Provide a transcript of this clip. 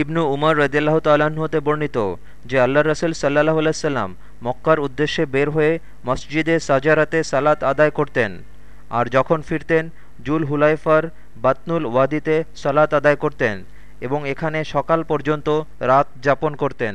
ইবনু উমর রদিল্লাহ তাল্লাহ্ন হতে বর্ণিত যে আল্লাহ রসুল সাল্লাহ আলাইসাল্লাম মক্কার উদ্দেশ্যে বের হয়ে মসজিদে সাজারাতে সালাত আদায় করতেন। আর যখন ফিরতেন, জুল হুলাইফার বাতনুল ওয়াদিতে সালাত আদায় করতেন এবং এখানে সকাল পর্যন্ত রাত যাপন করতেন।